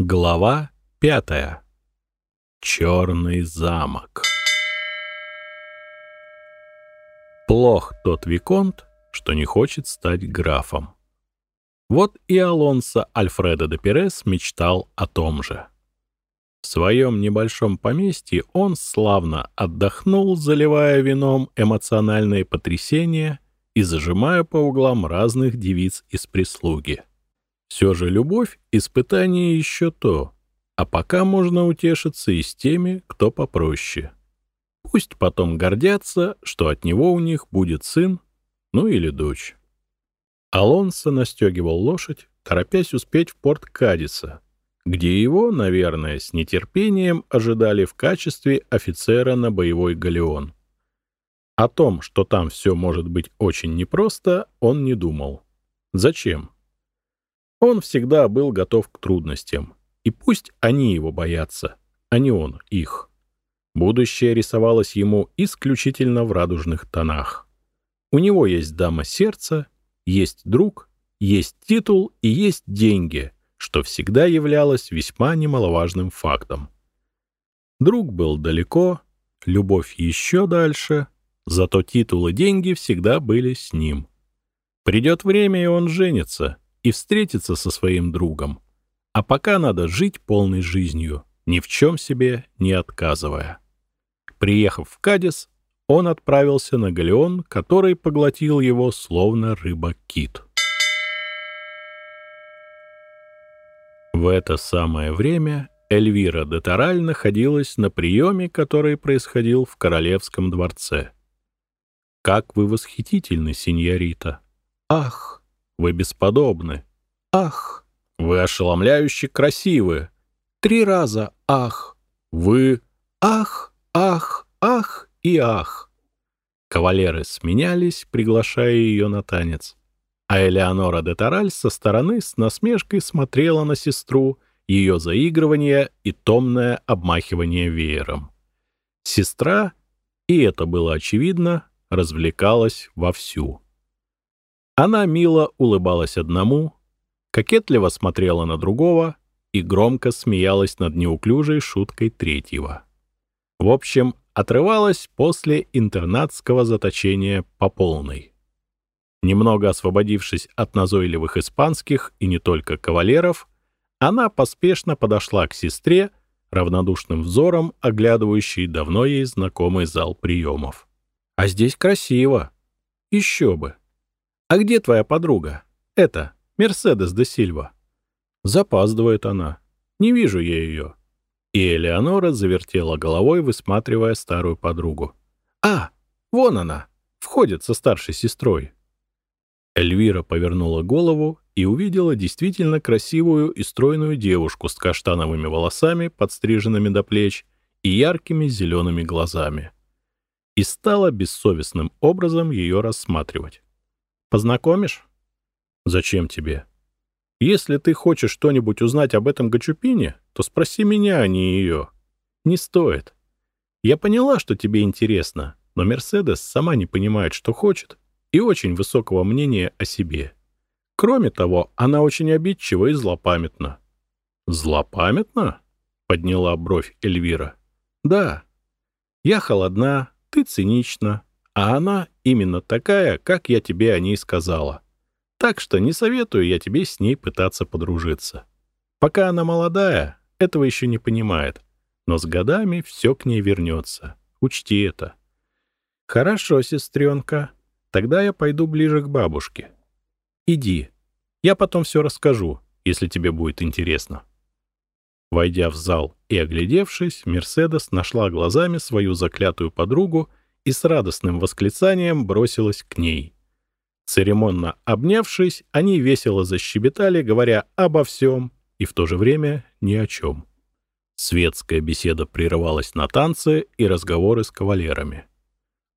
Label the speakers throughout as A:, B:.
A: Глава пятая. Черный замок. Плох тот Виконт, что не хочет стать графом. Вот и Алонсо Альфредо де Перес мечтал о том же. В своем небольшом поместье он славно отдохнул, заливая вином эмоциональные потрясения и зажимая по углам разных девиц из прислуги. Все же любовь — испытание еще то, а пока можно утешиться и с теми, кто попроще. Пусть потом гордятся, что от него у них будет сын, ну или дочь. Алонсо настегивал лошадь, торопясь успеть в порт Кадиса, где его, наверное, с нетерпением ожидали в качестве офицера на боевой галеон. О том, что там все может быть очень непросто, он не думал. Зачем? Он всегда был готов к трудностям. И пусть они его боятся, а не он их. Будущее рисовалось ему исключительно в радужных тонах. У него есть дама сердца, есть друг, есть титул и есть деньги, что всегда являлось весьма немаловажным фактом. Друг был далеко, любовь еще дальше, зато титул и деньги всегда были с ним. Придет время, и он женится — и встретиться со своим другом. А пока надо жить полной жизнью, ни в чем себе не отказывая. Приехав в Кадис, он отправился на галеон, который поглотил его словно рыба-кит. В это самое время Эльвира де Тараль находилась на приеме, который происходил в Королевском дворце. «Как вы восхитительны, сеньорита! Ах, вы бесподобны. Ах, вы ошеломляюще красивы. Три раза ах. Вы ах, ах, ах и ах. Кавалеры сменялись, приглашая ее на танец. А Элеонора де Тараль со стороны с насмешкой смотрела на сестру, ее заигрывание и томное обмахивание веером. Сестра, и это было очевидно, развлекалась вовсю. Она мило улыбалась одному, кокетливо смотрела на другого и громко смеялась над неуклюжей шуткой третьего. В общем, отрывалась после интернатского заточения по полной. Немного освободившись от назойливых испанских и не только кавалеров, она поспешно подошла к сестре, равнодушным взором оглядывающей давно ей знакомый зал приемов. «А здесь красиво. Еще бы. «А где твоя подруга? Это, Мерседес де Сильва». Запаздывает она. Не вижу я ее. И Элеонора завертела головой, высматривая старую подругу. «А, вон она! Входит со старшей сестрой». Эльвира повернула голову и увидела действительно красивую и стройную девушку с каштановыми волосами, подстриженными до плеч, и яркими зелеными глазами. И стала бессовестным образом ее рассматривать. Познакомишь? Зачем тебе? Если ты хочешь что-нибудь узнать об этом Гачупине, то спроси меня, а не ее. Не стоит. Я поняла, что тебе интересно, но Мерседес сама не понимает, что хочет, и очень высокого мнения о себе. Кроме того, она очень обидчива и злопамятна. «Злопамятна?» — подняла бровь Эльвира. «Да. Я холодна, ты цинична, а она именно такая, как я тебе о ней сказала. Так что не советую я тебе с ней пытаться подружиться. Пока она молодая, этого еще не понимает. Но с годами все к ней вернется. Учти это. Хорошо, сестренка. Тогда я пойду ближе к бабушке. Иди. Я потом все расскажу, если тебе будет интересно. Войдя в зал и оглядевшись, Мерседес нашла глазами свою заклятую подругу и с радостным восклицанием бросилась к ней. Церемонно обнявшись, они весело защебетали, говоря обо всем и в то же время ни о чем. Светская беседа прерывалась на танцы и разговоры с кавалерами.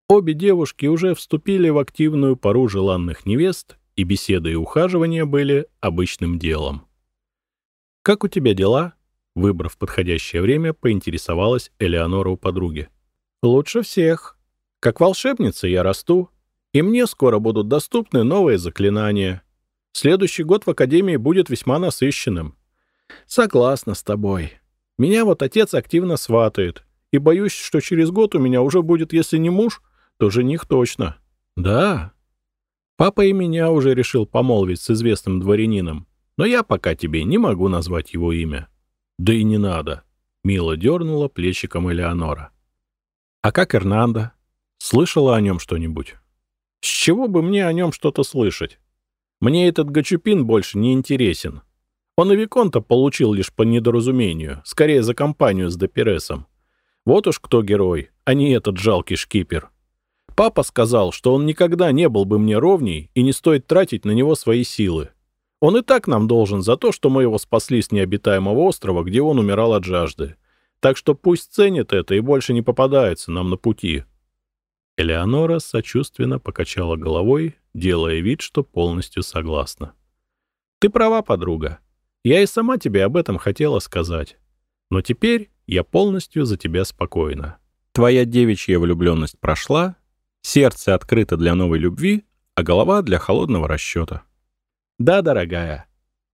A: Обе девушки уже вступили в активную пару желанных невест, и беседы и ухаживания были обычным делом. «Как у тебя дела?» Выбрав подходящее время, поинтересовалась Элеонора у подруги. «Лучше всех», как волшебница я расту, и мне скоро будут доступны новые заклинания. Следующий год в Академии будет весьма насыщенным. Согласна с тобой. Меня вот отец активно сватает, и боюсь, что через год у меня уже будет, если не муж, то жених точно. Да. Папа и меня уже решил помолвить с известным дворянином, но я пока тебе не могу назвать его имя. Да и не надо. Мило дернула плечиком Элеонора. А как Эрнандо? Слышала о нем что-нибудь? С чего бы мне о нем что-то слышать? Мне этот Гачупин больше не интересен. Он и Виконта получил лишь по недоразумению, скорее за компанию с Депересом. Вот уж кто герой, а не этот жалкий шкипер. Папа сказал, что он никогда не был бы мне ровней и не стоит тратить на него свои силы. Он и так нам должен за то, что мы его спасли с необитаемого острова, где он умирал от жажды. Так что пусть ценит это и больше не попадается нам на пути. Элеонора сочувственно покачала головой, делая вид, что полностью согласна. «Ты права, подруга. Я и сама тебе об этом хотела сказать. Но теперь я полностью за тебя спокойна. Твоя девичья влюбленность прошла, сердце открыто для новой любви, а голова для холодного расчета». «Да, дорогая».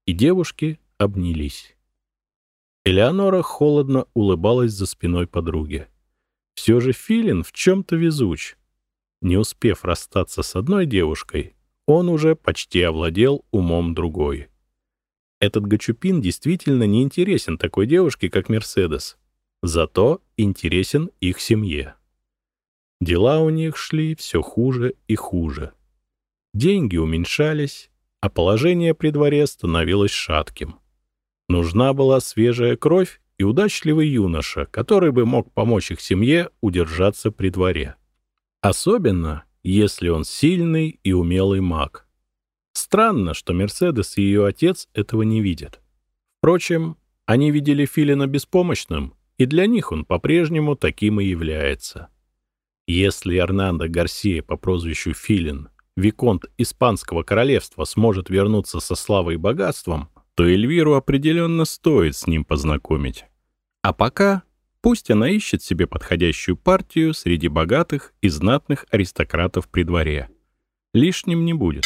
A: И девушки обнялись. Элеонора холодно улыбалась за спиной подруги. Все же Филин в чем-то везуч. Не успев расстаться с одной девушкой, он уже почти овладел умом другой. Этот Гачупин действительно не интересен такой девушке, как Мерседес. Зато интересен их семье. Дела у них шли все хуже и хуже. Деньги уменьшались, а положение при дворе становилось шатким. Нужна была свежая кровь и удачливый юноша, который бы мог помочь их семье удержаться при дворе. Особенно, если он сильный и умелый маг. Странно, что Мерседес и ее отец этого не видят. Впрочем, они видели Филина беспомощным, и для них он по-прежнему таким и является. Если Эрнандо Гарсия по прозвищу Филин Виконт Испанского королевства сможет вернуться со славой и богатством, то Эльвиру определенно стоит с ним познакомить. А пока пусть она ищет себе подходящую партию среди богатых и знатных аристократов при дворе. Лишним не будет.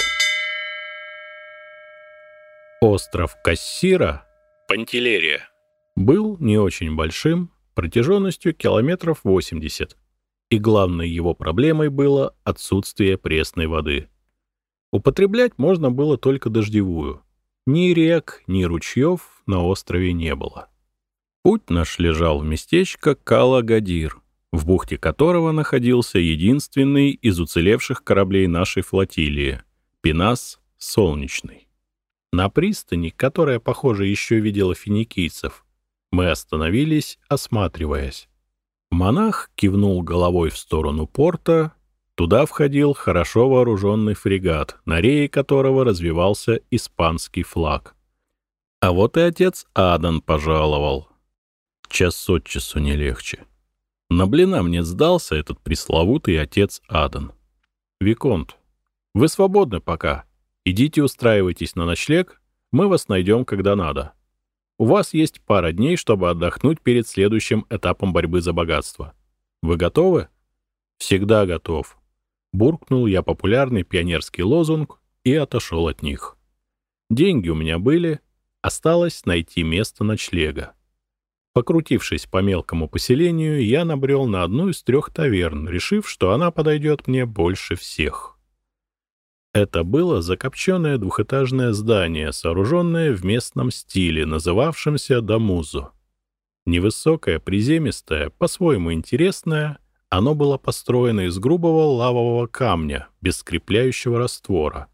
A: Остров Кассира, Пантелерия, был не очень большим, протяженностью километров 80, и главной его проблемой было отсутствие пресной воды. Употреблять можно было только дождевую. Ни рек, ни ручьев на острове не было. Путь наш лежал в местечко Калагадир, в бухте которого находился единственный из уцелевших кораблей нашей флотилии — Пинас Солнечный. На пристани, которая, похоже, еще видела финикийцев, мы остановились, осматриваясь. Монах кивнул головой в сторону порта. Туда входил хорошо вооруженный фрегат, на рее которого развивался испанский флаг. А вот и отец Адан пожаловал. Час от часу не легче. На блина мне сдался этот пресловутый отец Адан. «Виконт, вы свободны пока. Идите устраивайтесь на ночлег, мы вас найдем, когда надо». У вас есть пара дней, чтобы отдохнуть перед следующим этапом борьбы за богатство. Вы готовы? Всегда готов. Буркнул я популярный пионерский лозунг и отошел от них. Деньги у меня были, осталось найти место ночлега. Покрутившись по мелкому поселению, я набрел на одну из трех таверн, решив, что она подойдет мне больше всех. Это было закопченное двухэтажное здание, сооруженное в местном стиле, называвшемся Дамузо. Невысокое, приземистое, по-своему интересное, оно было построено из грубого лавового камня, без скрепляющего раствора.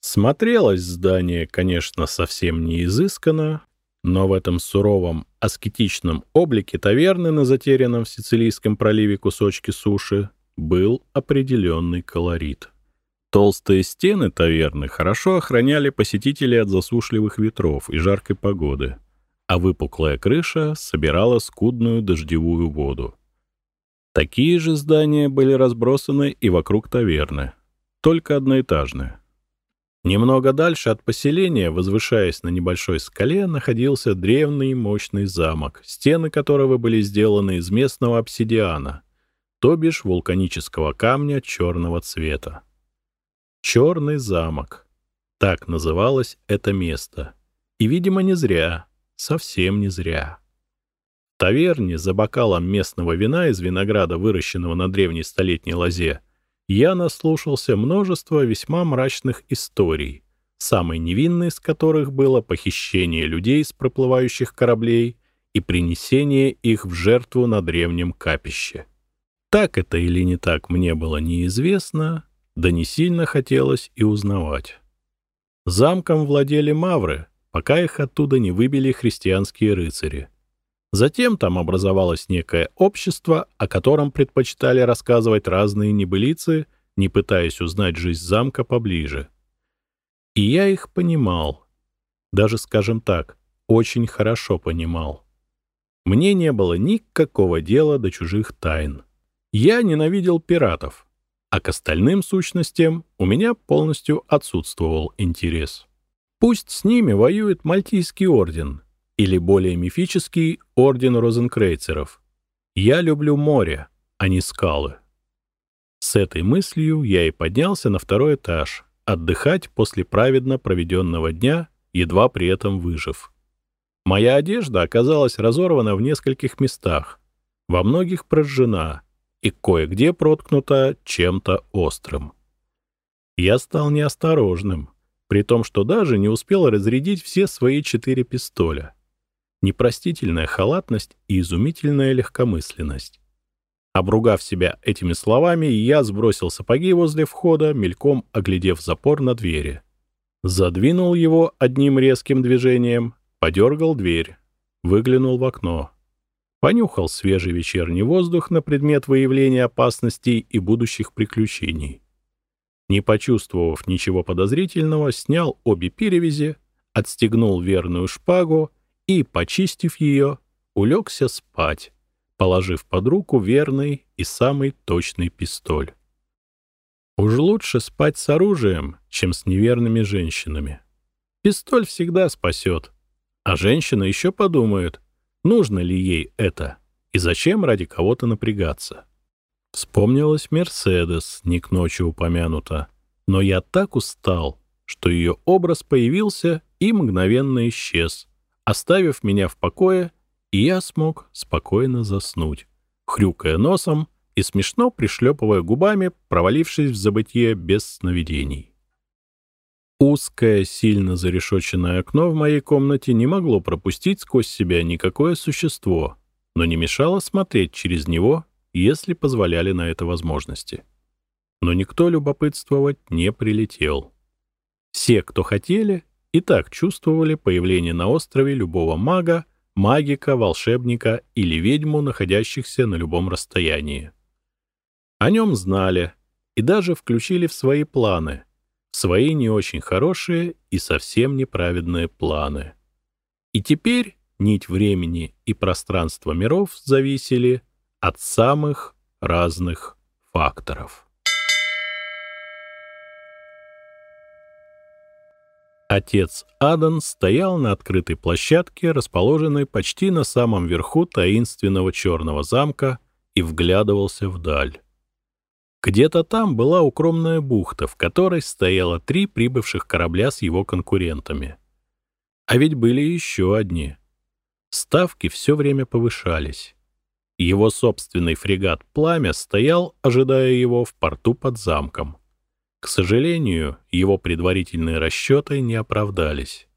A: Смотрелось здание, конечно, совсем не изысканно, но в этом суровом, аскетичном облике таверны на затерянном в Сицилийском проливе кусочке суши был определенный колорит. Толстые стены таверны хорошо охраняли посетителей от засушливых ветров и жаркой погоды, а выпуклая крыша собирала скудную дождевую воду. Такие же здания были разбросаны и вокруг таверны, только одноэтажные. Немного дальше от поселения, возвышаясь на небольшой скале, находился древний мощный замок, стены которого были сделаны из местного обсидиана, то бишь вулканического камня черного цвета. Черный замок. Так называлось это место. И, видимо, не зря. совсем не зря. Таверне за бокалом местного вина из винограда, выращенного на древней столетней лозе, я наслушался множества весьма мрачных историй, самой невинной из которых было похищение людей с проплывающих кораблей и принесение их в жертву на древнем капище. Так это или не так мне было неизвестно, да не сильно хотелось и узнавать. Замком владели мавры, пока их оттуда не выбили христианские рыцари. Затем там образовалось некое общество, о котором предпочитали рассказывать разные небылицы, не пытаясь узнать жизнь замка поближе. И я их понимал. Даже, скажем так, очень хорошо понимал. Мне не было никакого дела до чужих тайн. Я ненавидел пиратов, а к остальным сущностям у меня полностью отсутствовал интерес. Пусть с ними воюет Мальтийский орден, или более мифический Орден Розенкрейцеров. Я люблю море, а не скалы. С этой мыслью я и поднялся на второй этаж, отдыхать после праведно проведенного дня, едва при этом выжив. Моя одежда оказалась разорвана в нескольких местах, во многих прожжена и кое-где проткнута чем-то острым. Я стал неосторожным, при том, что даже не успел разрядить все свои четыре пистоля непростительная халатность и изумительная легкомысленность. Обругав себя этими словами, я сбросил сапоги возле входа, мельком оглядев запор на двери. Задвинул его одним резким движением, подергал дверь, выглянул в окно. Понюхал свежий вечерний воздух на предмет выявления опасностей и будущих приключений. Не почувствовав ничего подозрительного, снял обе перевязи, отстегнул верную шпагу и, почистив ее, улегся спать, положив под руку верный и самый точный пистоль. Уж лучше спать с оружием, чем с неверными женщинами. Пистоль всегда спасет, а женщина еще подумает, нужно ли ей это и зачем ради кого-то напрягаться. Вспомнилась Мерседес, не к ночи упомянута, но я так устал, что ее образ появился и мгновенно исчез — оставив меня в покое, и я смог спокойно заснуть, хрюкая носом и смешно пришлепывая губами, провалившись в забытье без сновидений. Узкое, сильно зарешоченное окно в моей комнате не могло пропустить сквозь себя никакое существо, но не мешало смотреть через него, если позволяли на это возможности. Но никто любопытствовать не прилетел. Все, кто хотели, и так чувствовали появление на острове любого мага, магика, волшебника или ведьму, находящихся на любом расстоянии. О нем знали и даже включили в свои планы, в свои не очень хорошие и совсем неправедные планы. И теперь нить времени и пространства миров зависели от самых разных факторов. Отец Адан стоял на открытой площадке, расположенной почти на самом верху таинственного черного замка, и вглядывался вдаль. Где-то там была укромная бухта, в которой стояло три прибывших корабля с его конкурентами. А ведь были еще одни. Ставки все время повышались. Его собственный фрегат «Пламя» стоял, ожидая его в порту под замком. К сожалению, его предварительные расчеты не оправдались.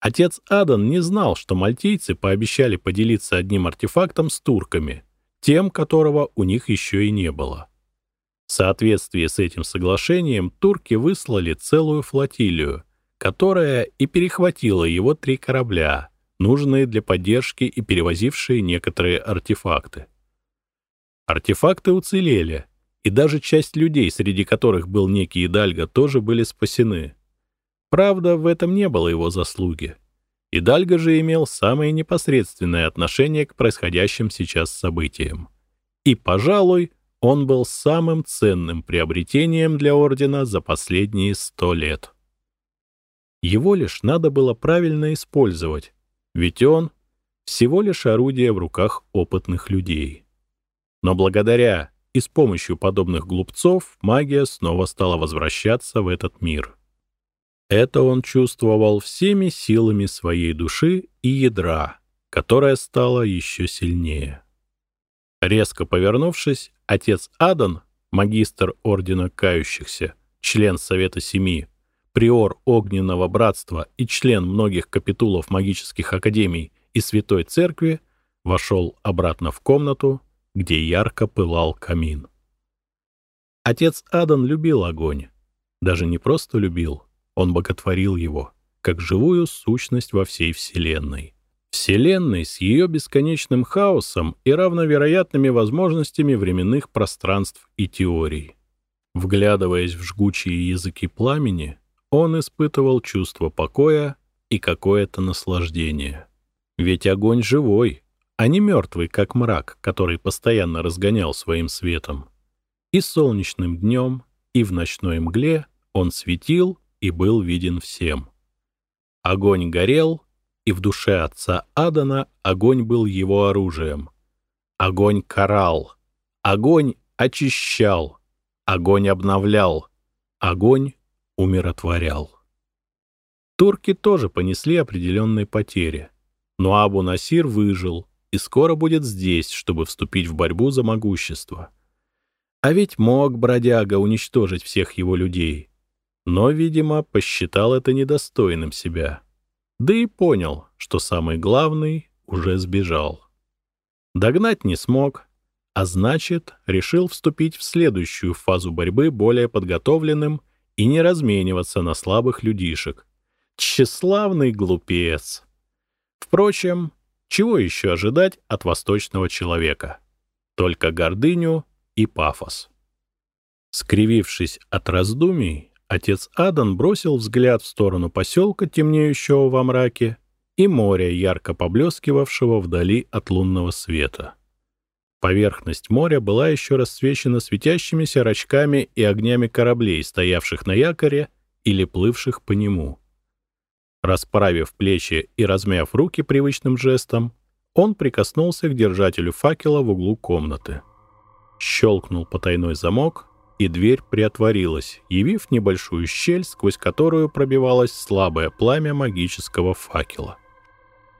A: Отец Адан не знал, что мальтийцы пообещали поделиться одним артефактом с турками, тем, которого у них еще и не было. В соответствии с этим соглашением турки выслали целую флотилию, которая и перехватила его три корабля, нужные для поддержки и перевозившие некоторые артефакты. Артефакты уцелели, и даже часть людей, среди которых был некий Идальго, тоже были спасены. Правда, в этом не было его заслуги. Идальго же имел самое непосредственное отношение к происходящим сейчас событиям. И, пожалуй, он был самым ценным приобретением для Ордена за последние сто лет. Его лишь надо было правильно использовать, ведь он — всего лишь орудие в руках опытных людей. Но благодаря и с помощью подобных глупцов магия снова стала возвращаться в этот мир. Это он чувствовал всеми силами своей души и ядра, которая стала еще сильнее. Резко повернувшись, отец Адан, магистр Ордена Кающихся, член Совета Семи, приор Огненного Братства и член многих капитулов магических академий и Святой Церкви, вошел обратно в комнату, где ярко пылал камин. Отец Адан любил огонь. Даже не просто любил, он боготворил его, как живую сущность во всей Вселенной. Вселенной с ее бесконечным хаосом и равновероятными возможностями временных пространств и теорий. Вглядываясь в жгучие языки пламени, он испытывал чувство покоя и какое-то наслаждение. Ведь огонь живой, а не мертвый, как мрак, который постоянно разгонял своим светом. И солнечным днем, и в ночной мгле он светил и был виден всем. Огонь горел, и в душе отца Адана огонь был его оружием. Огонь карал, огонь очищал, огонь обновлял, огонь умиротворял. Турки тоже понесли определенные потери, но Абу-Насир выжил и скоро будет здесь, чтобы вступить в борьбу за могущество. А ведь мог бродяга уничтожить всех его людей, но, видимо, посчитал это недостойным себя. Да и понял, что самый главный уже сбежал. Догнать не смог, а значит, решил вступить в следующую фазу борьбы более подготовленным и не размениваться на слабых людишек. Тщеславный глупец. Впрочем, чего еще ожидать от восточного человека? Только гордыню и пафос. Скривившись от раздумий, отец Адан бросил взгляд в сторону поселка, темнеющего во мраке, и моря, ярко поблескивавшего вдали от лунного света. Поверхность моря была еще рассвечена светящимися рачками и огнями кораблей, стоявших на якоре или плывших по нему. Расправив плечи и размяв руки привычным жестом, он прикоснулся к держателю факела в углу комнаты. Щелкнул потайной замок, и дверь приотворилась, явив небольшую щель, сквозь которую пробивалось слабое пламя магического факела.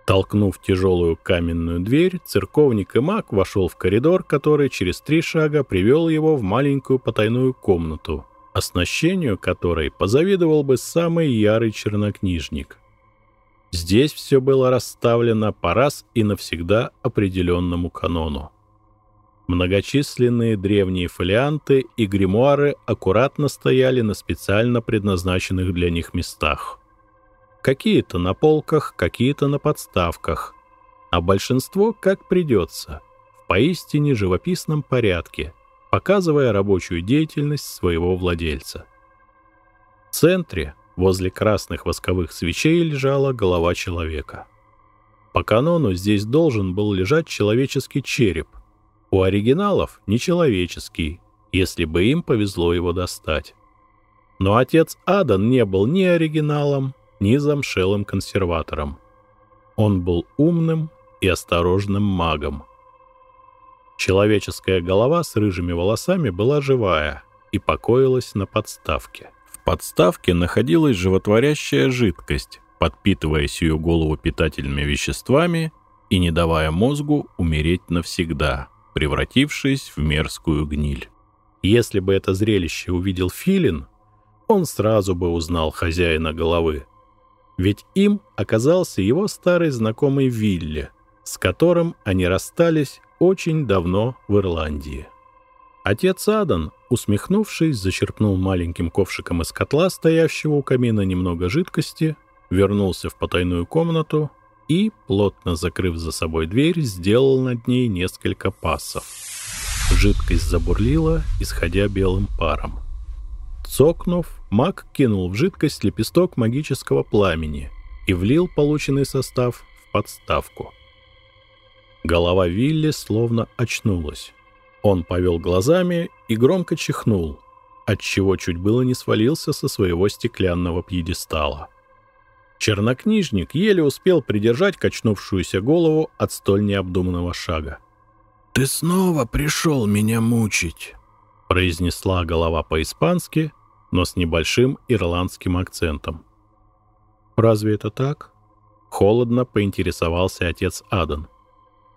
A: Толкнув тяжелую каменную дверь, церковник и маг вошел в коридор, который через три шага привел его в маленькую потайную комнату, оснащению которой позавидовал бы самый ярый чернокнижник. Здесь все было расставлено по раз и навсегда определенному канону. Многочисленные древние фолианты и гримуары аккуратно стояли на специально предназначенных для них местах. Какие-то на полках, какие-то на подставках, а большинство как придется, в поистине живописном порядке, показывая рабочую деятельность своего владельца. В центре, возле красных восковых свечей, лежала голова человека. По канону здесь должен был лежать человеческий череп, у оригиналов нечеловеческий, если бы им повезло его достать. Но отец Адан не был ни оригиналом, ни замшелым консерватором. Он был умным и осторожным магом. Человеческая голова с рыжими волосами была живая и покоилась на подставке. В подставке находилась животворящая жидкость, подпитывая сию голову питательными веществами и не давая мозгу умереть навсегда превратившись в мерзкую гниль. Если бы это зрелище увидел Филин, он сразу бы узнал хозяина головы. Ведь им оказался его старый знакомый Вилли, с которым они расстались очень давно в Ирландии. Отец Адан, усмехнувшись, зачерпнул маленьким ковшиком из котла, стоявшего у камина немного жидкости, вернулся в потайную комнату и, плотно закрыв за собой дверь, сделал над ней несколько пассов. Жидкость забурлила, исходя белым паром. Цокнув, маг кинул в жидкость лепесток магического пламени и влил полученный состав в подставку. Голова Вилли словно очнулась. Он повел глазами и громко чихнул, отчего чуть было не свалился со своего стеклянного пьедестала. Чернокнижник еле успел придержать качнувшуюся голову от столь необдуманного шага.
B: «Ты снова пришел меня мучить», —
A: произнесла голова по-испански, но с небольшим ирландским акцентом. «Разве это так?» — холодно поинтересовался отец Адан.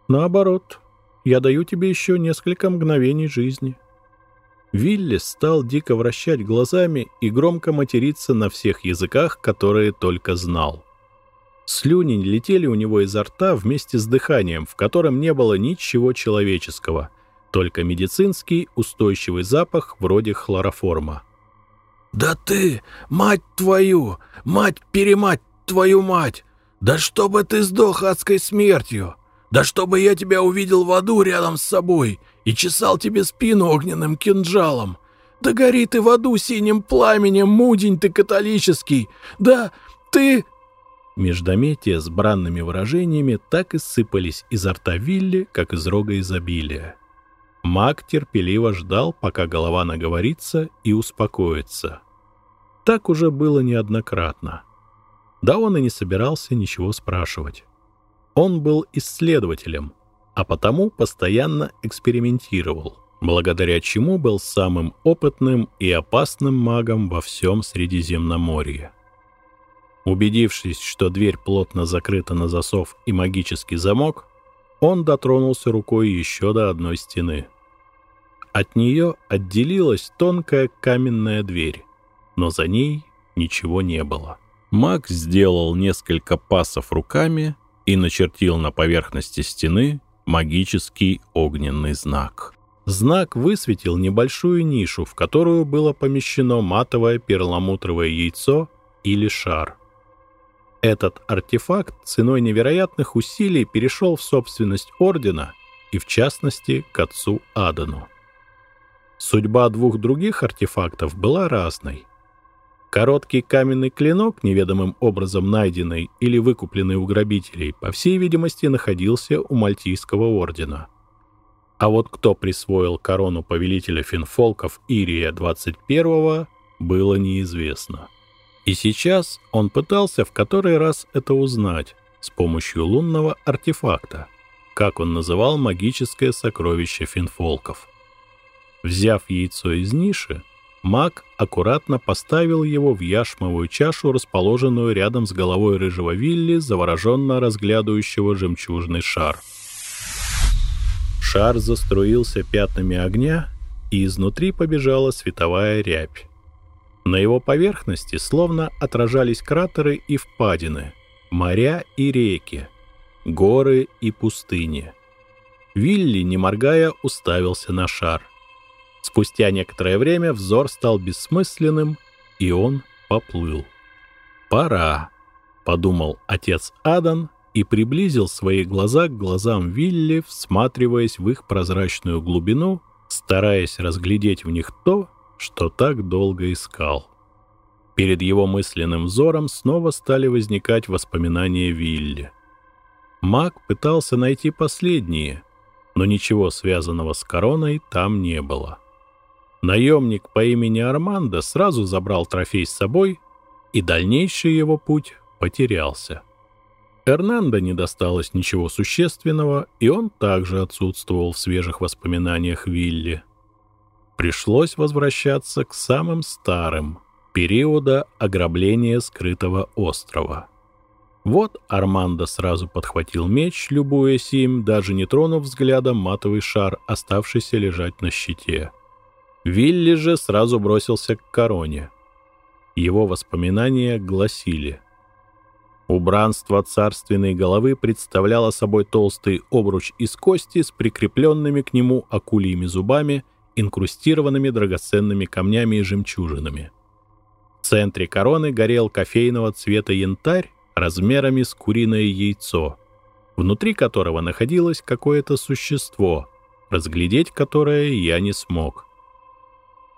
A: «Наоборот, я даю тебе еще несколько мгновений жизни». Вилли стал дико вращать глазами и громко материться на всех языках, которые только знал. Слюни летели у него изо рта вместе с дыханием, в котором не было ничего человеческого, только медицинский устойчивый запах вроде хлороформа.
B: «Да ты, мать твою, мать-перемать твою мать! Да чтобы ты сдох адской смертью! Да чтобы я тебя увидел в аду рядом с собой и чесал тебе спину огненным кинжалом! Да гори ты в аду синим пламенем, мудень ты католический! Да ты...»
A: Междометия с бранными выражениями так и сыпались изо рта Вилли, как из рога изобилия. Маг терпеливо ждал, пока голова наговорится и успокоится. Так уже было неоднократно. Да он и не собирался ничего спрашивать. Он был исследователем, а потому постоянно экспериментировал, благодаря чему был самым опытным и опасным магом во всем Средиземноморье. Убедившись, что дверь плотно закрыта на засов и магический замок, он дотронулся рукой еще до одной стены. От нее отделилась тонкая каменная дверь, но за ней ничего не было. Маг сделал несколько пасов руками и начертил на поверхности стены магический огненный знак. Знак высветил небольшую нишу, в которую было помещено матовое перламутровое яйцо или шар. Этот артефакт ценой невероятных усилий перешел в собственность Ордена и, в частности, к отцу Адану. Судьба двух других артефактов была разной. Короткий каменный клинок, неведомым образом найденный или выкупленный у грабителей, по всей видимости, находился у Мальтийского ордена. А вот кто присвоил корону повелителя финфолков Ирия 21-го, было неизвестно. И сейчас он пытался в который раз это узнать с помощью лунного артефакта, как он называл магическое сокровище финфолков. Взяв яйцо из ниши, маг аккуратно поставил его в яшмовую чашу, расположенную рядом с головой рыжего Вилли, завороженно разглядывающего жемчужный шар. Шар заструился пятнами огня, и изнутри побежала световая рябь. На его поверхности словно отражались кратеры и впадины, моря и реки, горы и пустыни. Вилли, не моргая, уставился на шар. Спустя некоторое время взор стал бессмысленным, и он поплыл. «Пора», — подумал отец Адан и приблизил свои глаза к глазам Вилли, всматриваясь в их прозрачную глубину, стараясь разглядеть в них то, что так долго искал. Перед его мысленным взором снова стали возникать воспоминания Вилли. Маг пытался найти последние, но ничего связанного с короной там не было. Наемник по имени Армандо сразу забрал трофей с собой, и дальнейший его путь потерялся. Эрнандо не досталось ничего существенного, и он также отсутствовал в свежих воспоминаниях Вилли пришлось возвращаться к самым старым, периода ограбления скрытого острова. Вот Армандо сразу подхватил меч, любуясь им, даже не тронув взглядом матовый шар, оставшийся лежать на щите. Вилли же сразу бросился к короне. Его воспоминания гласили. Убранство царственной головы представляло собой толстый обруч из кости с прикрепленными к нему акульими зубами инкрустированными драгоценными камнями и жемчужинами. В центре короны горел кофейного цвета янтарь размерами с куриное яйцо, внутри которого находилось какое-то существо, разглядеть которое я не смог.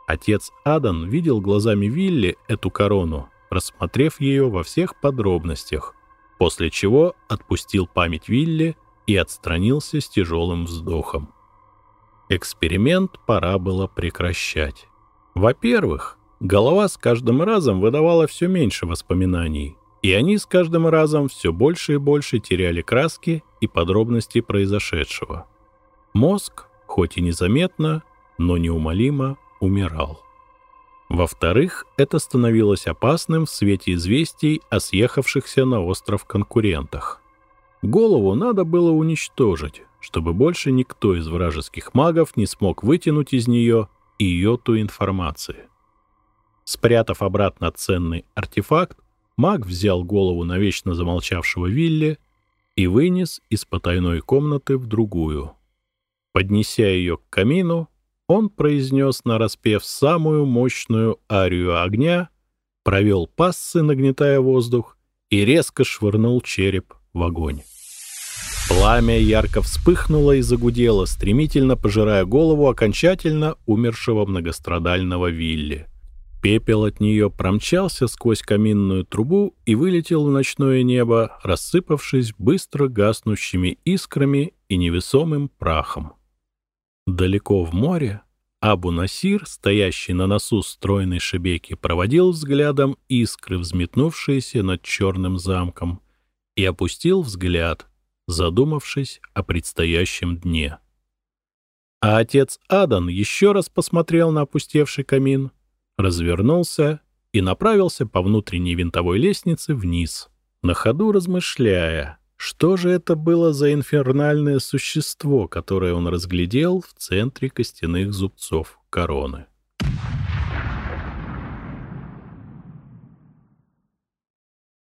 A: Отец Адан видел глазами Вилли эту корону, рассмотрев ее во всех подробностях, после чего отпустил память Вилли и отстранился с тяжелым вздохом. Эксперимент пора было прекращать. Во-первых, голова с каждым разом выдавала все меньше воспоминаний, и они с каждым разом все больше и больше теряли краски и подробности произошедшего. Мозг, хоть и незаметно, но неумолимо умирал. Во-вторых, это становилось опасным в свете известий о съехавшихся на остров конкурентах. Голову надо было уничтожить, чтобы больше никто из вражеских магов не смог вытянуть из нее и йоту информации. Спрятав обратно ценный артефакт, маг взял голову навечно замолчавшего Вилли и вынес из потайной комнаты в другую. Поднеся ее к камину, он произнес нараспев самую мощную арию огня, провел пассы, нагнетая воздух, и резко швырнул череп в огонь. Пламя ярко вспыхнуло и загудело, стремительно пожирая голову окончательно умершего многострадального Вилли. Пепел от нее промчался сквозь каминную трубу и вылетел в ночное небо, рассыпавшись быстро гаснущими искрами и невесомым прахом. Далеко в море Абу-Насир, стоящий на носу стройной шебеки, проводил взглядом искры, взметнувшиеся над черным замком, и опустил взгляд, задумавшись о предстоящем дне. А отец Адан еще раз посмотрел на опустевший камин, развернулся и направился по внутренней винтовой лестнице вниз, на ходу размышляя, что же это было за инфернальное существо, которое он разглядел в центре костяных зубцов короны?